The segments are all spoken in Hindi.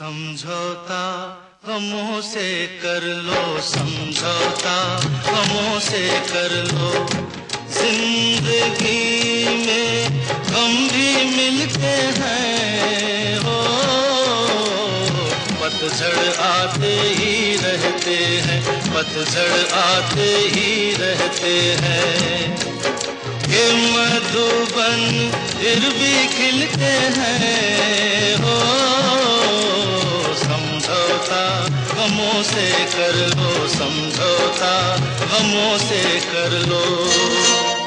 समझौता, गमों से कर लो समझौता, गमों से कर लो। ज़िंदगी में गम भी मिलते हैं, हो। पतझड़ आते ही रहते हैं, पतझड़ आते ही रहते हैं। ये मधुबन फिर भी खिलते हैं, हो। समझौता। गमों से कर लो समझौता। गमों से कर लो।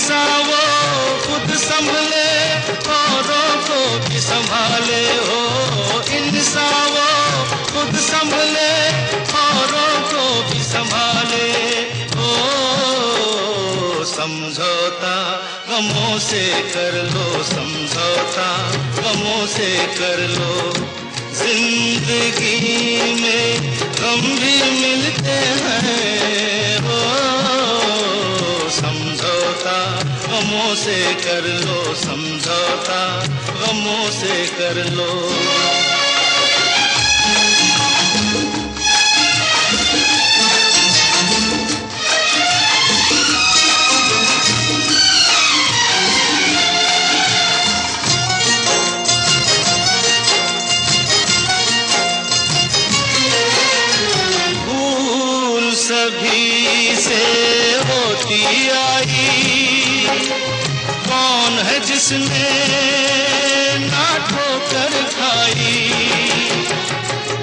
इंसान वो खुद संभले औरों को भी संभाले हो। इंसान वो खुद संभले औरों को भी संभाले हो। समझौता गमों से कर लो, समझौता गमों से कर लो। ज़िंदगी में गम भी मिलते हैं गमों से कर लो समझौता गमों से कर लो। सभी से होती आई जिसने ना ठोकर खाई,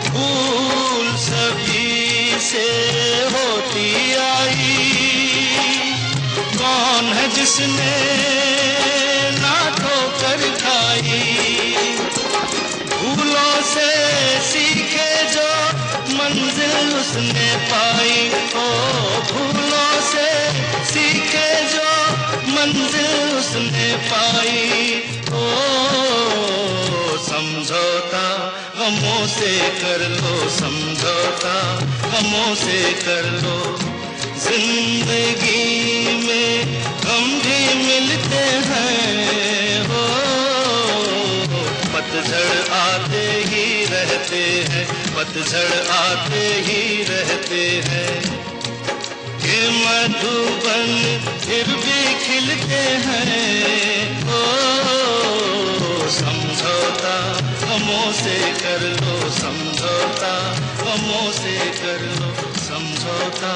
भूल सभी से होती आई। कौन है जिसने ना ठोकर खाई? भूलों से सीखे जो मंजिल उसने पाई, ओ भूलों पाई। ओ, समझौता, गमों से कर लो समझौता, गमों से कर लो। ज़िंदगी में गम भी मिलते हैं, हो। पतझड़ आते ही रहते हैं, पतझड़ आते ही रहते हैं। मधुबन फिर भी से कर लो समझौता हमों से कर लो समझौता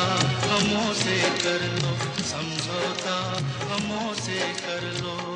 हमों से कर लो समझौता हमों से कर लो।